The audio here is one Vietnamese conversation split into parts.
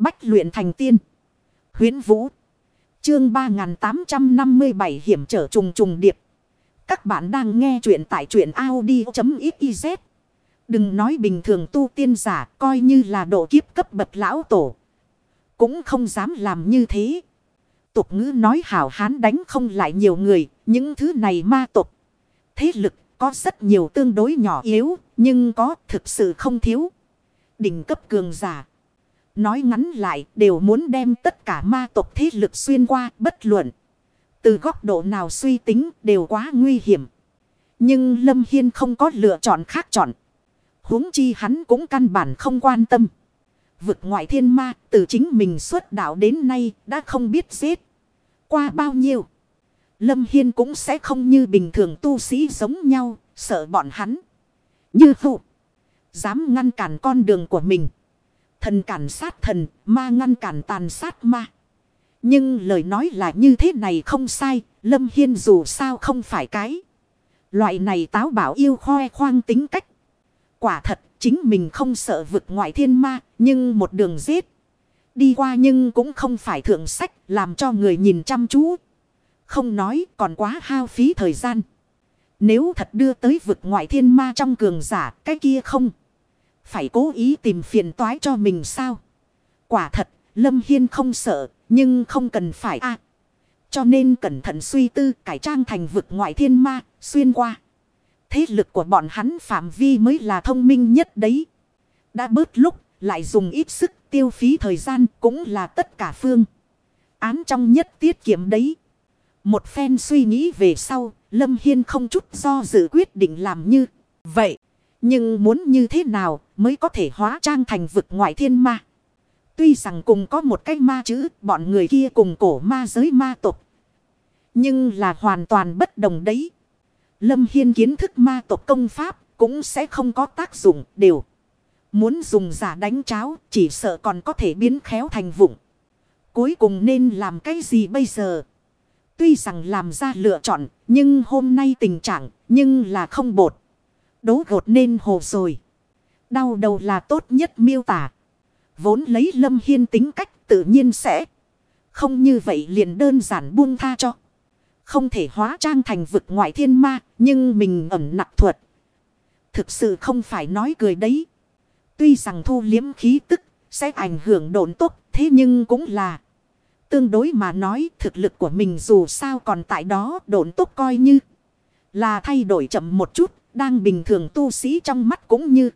Bách luyện thành tiên. Huyến Vũ. Chương 3857 hiểm trở trùng trùng điệp. Các bạn đang nghe truyện tại truyện Audi.xyz. Đừng nói bình thường tu tiên giả coi như là độ kiếp cấp bậc lão tổ. Cũng không dám làm như thế. Tục ngữ nói hảo hán đánh không lại nhiều người. Những thứ này ma tục. Thế lực có rất nhiều tương đối nhỏ yếu. Nhưng có thực sự không thiếu. Đỉnh cấp cường giả. Nói ngắn lại đều muốn đem tất cả ma tộc thế lực xuyên qua bất luận. Từ góc độ nào suy tính đều quá nguy hiểm. Nhưng Lâm Hiên không có lựa chọn khác chọn. huống chi hắn cũng căn bản không quan tâm. Vực ngoại thiên ma từ chính mình xuất đạo đến nay đã không biết giết. Qua bao nhiêu. Lâm Hiên cũng sẽ không như bình thường tu sĩ giống nhau, sợ bọn hắn. Như phụ. Dám ngăn cản con đường của mình. Thần cản sát thần, ma ngăn cản tàn sát ma. Nhưng lời nói là như thế này không sai, Lâm Hiên dù sao không phải cái. Loại này táo bảo yêu khoe khoang tính cách. Quả thật, chính mình không sợ vực ngoại thiên ma, nhưng một đường giết. Đi qua nhưng cũng không phải thượng sách, làm cho người nhìn chăm chú. Không nói, còn quá hao phí thời gian. Nếu thật đưa tới vực ngoại thiên ma trong cường giả, cái kia không. Phải cố ý tìm phiền toái cho mình sao? Quả thật, Lâm Hiên không sợ, nhưng không cần phải a Cho nên cẩn thận suy tư cải trang thành vực ngoại thiên ma, xuyên qua. Thế lực của bọn hắn phạm vi mới là thông minh nhất đấy. Đã bớt lúc, lại dùng ít sức tiêu phí thời gian cũng là tất cả phương. Án trong nhất tiết kiệm đấy. Một phen suy nghĩ về sau, Lâm Hiên không chút do dự quyết định làm như vậy. Nhưng muốn như thế nào mới có thể hóa trang thành vực ngoại thiên ma. Tuy rằng cùng có một cái ma chữ, bọn người kia cùng cổ ma giới ma tộc. Nhưng là hoàn toàn bất đồng đấy. Lâm Hiên kiến thức ma tộc công pháp cũng sẽ không có tác dụng đều. Muốn dùng giả đánh cháo chỉ sợ còn có thể biến khéo thành vụng. Cuối cùng nên làm cái gì bây giờ? Tuy rằng làm ra lựa chọn nhưng hôm nay tình trạng nhưng là không bột. Đố gột nên hồ rồi. Đau đầu là tốt nhất miêu tả. Vốn lấy Lâm Hiên tính cách tự nhiên sẽ. Không như vậy liền đơn giản buông tha cho. Không thể hóa trang thành vực ngoại thiên ma. Nhưng mình ẩn nặng thuật. Thực sự không phải nói cười đấy. Tuy rằng thu liếm khí tức sẽ ảnh hưởng độn tốt. Thế nhưng cũng là. Tương đối mà nói thực lực của mình dù sao còn tại đó độn tốt coi như. Là thay đổi chậm một chút. Đang bình thường tu sĩ trong mắt cũng như.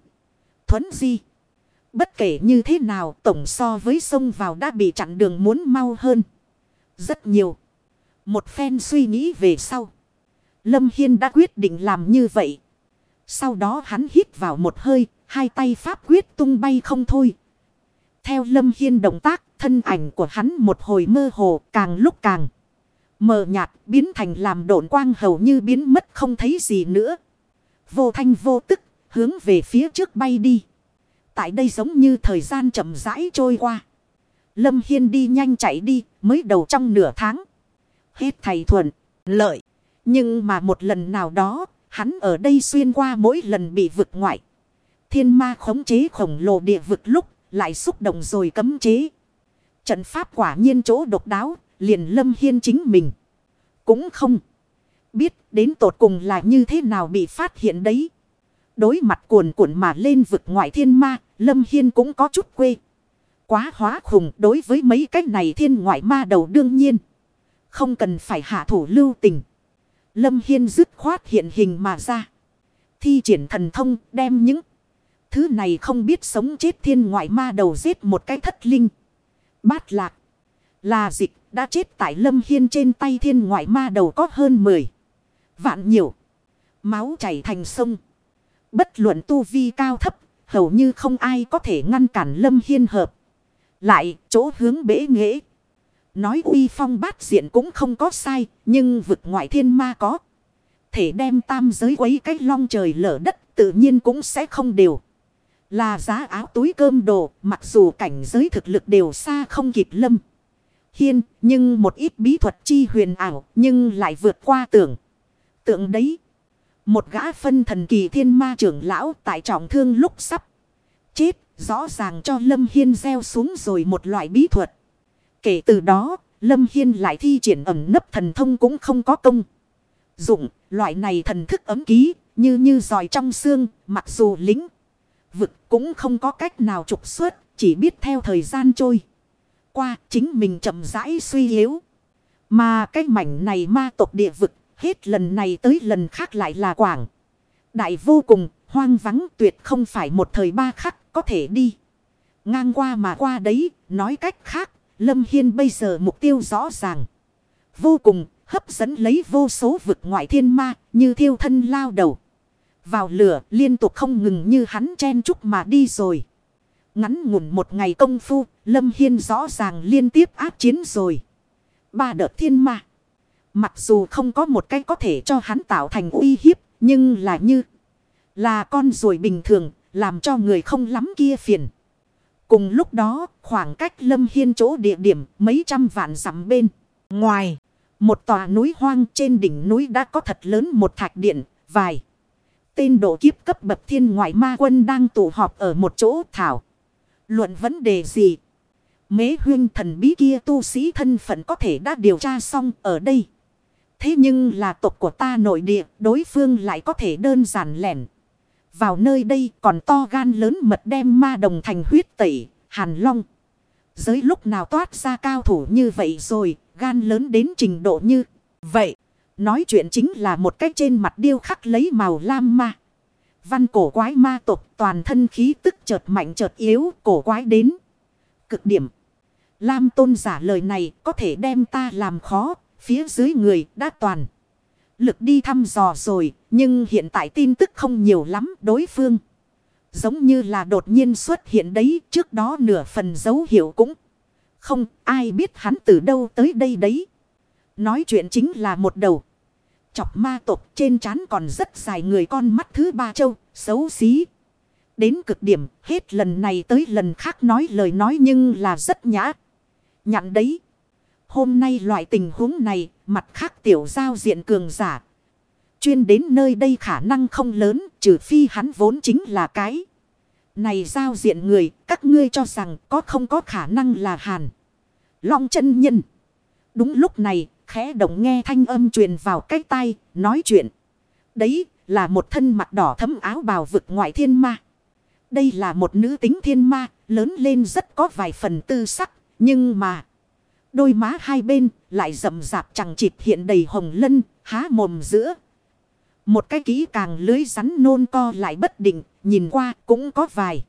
Thuấn di. Bất kể như thế nào, tổng so với sông vào đã bị chặn đường muốn mau hơn. Rất nhiều. Một phen suy nghĩ về sau. Lâm Hiên đã quyết định làm như vậy. Sau đó hắn hít vào một hơi. Hai tay pháp quyết tung bay không thôi. Theo Lâm Hiên động tác. Thân ảnh của hắn một hồi mơ hồ, càng lúc càng. Mờ nhạt, biến thành làm độn quang hầu như biến mất không thấy gì nữa. Vô thanh vô tức hướng về phía trước bay đi. Tại đây giống như thời gian chậm rãi trôi qua. Lâm Hiên đi nhanh chạy đi mới đầu trong nửa tháng. Hết thầy thuận, lợi. Nhưng mà một lần nào đó, hắn ở đây xuyên qua mỗi lần bị vực ngoại. Thiên ma khống chế khổng lồ địa vực lúc, lại xúc động rồi cấm chế. Trận pháp quả nhiên chỗ độc đáo, liền lâm hiên chính mình. Cũng không biết đến tột cùng là như thế nào bị phát hiện đấy. Đối mặt cuồn cuộn mà lên vực ngoại thiên ma, Lâm Hiên cũng có chút quê. Quá hóa khùng đối với mấy cái này thiên ngoại ma đầu đương nhiên. Không cần phải hạ thủ lưu tình. Lâm Hiên dứt khoát hiện hình mà ra. Thi triển thần thông đem những thứ này không biết sống chết thiên ngoại ma đầu giết một cái thất linh. Bát lạc. Là dịch đã chết tại Lâm Hiên trên tay thiên ngoại ma đầu có hơn 10. Vạn nhiều. Máu chảy thành sông. Bất luận tu vi cao thấp. Hầu như không ai có thể ngăn cản Lâm Hiên hợp. Lại, chỗ hướng bể nghệ. Nói uy phong bát diện cũng không có sai. Nhưng vực ngoại thiên ma có. Thể đem tam giới quấy cách long trời lở đất. Tự nhiên cũng sẽ không đều. Là giá áo túi cơm đồ. Mặc dù cảnh giới thực lực đều xa không kịp Lâm. Hiên. Nhưng một ít bí thuật chi huyền ảo. Nhưng lại vượt qua tưởng tượng đấy. Một gã phân thần kỳ thiên ma trưởng lão tại trọng thương lúc sắp chết. Rõ ràng cho Lâm Hiên gieo xuống rồi một loại bí thuật. Kể từ đó, Lâm Hiên lại thi triển ẩm nấp thần thông cũng không có công. Dụng, loại này thần thức ấm ký, như như giỏi trong xương, mặc dù lính. Vực cũng không có cách nào trục xuất, chỉ biết theo thời gian trôi. Qua, chính mình chậm rãi suy yếu. Mà cái mảnh này ma tộc địa vực, hết lần này tới lần khác lại là quảng. Đại vô cùng, hoang vắng tuyệt không phải một thời ba khắc có thể đi. Ngang qua mà qua đấy, nói cách khác, Lâm Hiên bây giờ mục tiêu rõ ràng. Vô cùng, hấp dẫn lấy vô số vực ngoại thiên ma, như thiêu thân lao đầu. Vào lửa, liên tục không ngừng như hắn chen chúc mà đi rồi. Ngắn ngủn một ngày công phu, Lâm Hiên rõ ràng liên tiếp áp chiến rồi. Ba đợt thiên ma. Mặc dù không có một cái có thể cho hắn tạo thành uy hiếp, nhưng là như là con ruồi bình thường, làm cho người không lắm kia phiền. Cùng lúc đó, khoảng cách Lâm Hiên chỗ địa điểm mấy trăm vạn dặm bên. Ngoài, một tòa núi hoang trên đỉnh núi đã có thật lớn một thạch điện, vài. Tên độ kiếp cấp bậc thiên ngoại ma quân đang tụ họp ở một chỗ thảo. Luận vấn đề gì? Mế huyên thần bí kia tu sĩ thân phận có thể đã điều tra xong ở đây. Thế nhưng là tộc của ta nội địa, đối phương lại có thể đơn giản lẻn. Vào nơi đây còn to gan lớn mật đem ma đồng thành huyết tẩy, hàn long. Giới lúc nào toát ra cao thủ như vậy rồi, gan lớn đến trình độ như vậy. Nói chuyện chính là một cách trên mặt điêu khắc lấy màu lam ma. Văn cổ quái ma tộc toàn thân khí tức chợt mạnh chợt yếu cổ quái đến. Cực điểm. Lam tôn giả lời này có thể đem ta làm khó. Phía dưới người đã toàn. Lực đi thăm dò rồi. Nhưng hiện tại tin tức không nhiều lắm đối phương. Giống như là đột nhiên xuất hiện đấy. Trước đó nửa phần dấu hiệu cũng. Không ai biết hắn từ đâu tới đây đấy. Nói chuyện chính là một đầu. Chọc ma tộc trên trán còn rất dài người con mắt thứ ba châu, xấu xí. Đến cực điểm, hết lần này tới lần khác nói lời nói nhưng là rất nhã. Nhặn đấy. Hôm nay loại tình huống này, mặt khác tiểu giao diện cường giả. Chuyên đến nơi đây khả năng không lớn, trừ phi hắn vốn chính là cái. Này giao diện người, các ngươi cho rằng có không có khả năng là hàn. Long chân nhân. Đúng lúc này, khẽ động nghe thanh âm truyền vào cái tay, nói chuyện. Đấy là một thân mặt đỏ thấm áo bào vực ngoại thiên ma. Đây là một nữ tính thiên ma, lớn lên rất có vài phần tư sắc, nhưng mà... Đôi má hai bên lại rậm rạp chẳng chịp hiện đầy hồng lân, há mồm giữa. Một cái kỹ càng lưới rắn nôn co lại bất định, nhìn qua cũng có vài.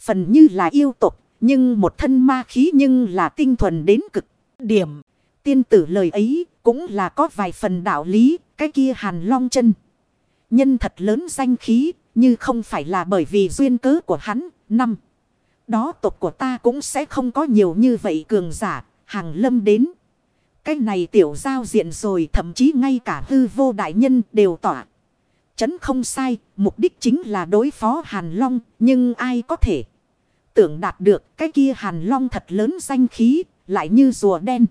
Phần như là yêu tục, nhưng một thân ma khí nhưng là tinh thuần đến cực điểm. Tiên tử lời ấy cũng là có vài phần đạo lý, cái kia hàn long chân. Nhân thật lớn danh khí, như không phải là bởi vì duyên cớ của hắn, năm. Đó tộc của ta cũng sẽ không có nhiều như vậy cường giả, hàng lâm đến. Cái này tiểu giao diện rồi thậm chí ngay cả hư vô đại nhân đều tỏa. Chấn không sai, mục đích chính là đối phó Hàn Long, nhưng ai có thể tưởng đạt được cái kia Hàn Long thật lớn danh khí, lại như rùa đen.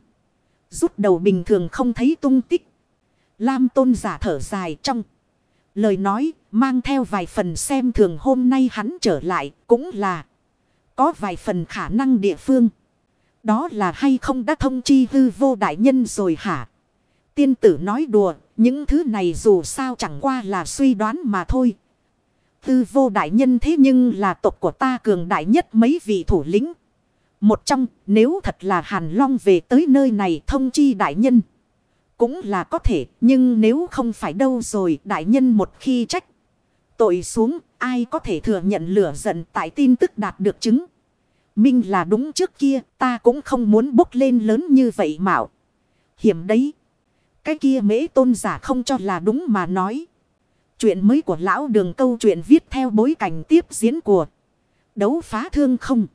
Rút đầu bình thường không thấy tung tích. Lam tôn giả thở dài trong. Lời nói mang theo vài phần xem thường hôm nay hắn trở lại cũng là có vài phần khả năng địa phương. Đó là hay không đã thông chi hư vô đại nhân rồi hả? Tiên tử nói đùa, những thứ này dù sao chẳng qua là suy đoán mà thôi. Hư vô đại nhân thế nhưng là tộc của ta cường đại nhất mấy vị thủ lĩnh. Một trong, nếu thật là Hàn Long về tới nơi này thông chi đại nhân. Cũng là có thể, nhưng nếu không phải đâu rồi, đại nhân một khi trách. Tội xuống, ai có thể thừa nhận lửa giận tại tin tức đạt được chứng. Minh là đúng trước kia, ta cũng không muốn bốc lên lớn như vậy mạo. Hiểm đấy. Cái kia mễ tôn giả không cho là đúng mà nói. Chuyện mới của lão đường câu chuyện viết theo bối cảnh tiếp diễn của đấu phá thương không.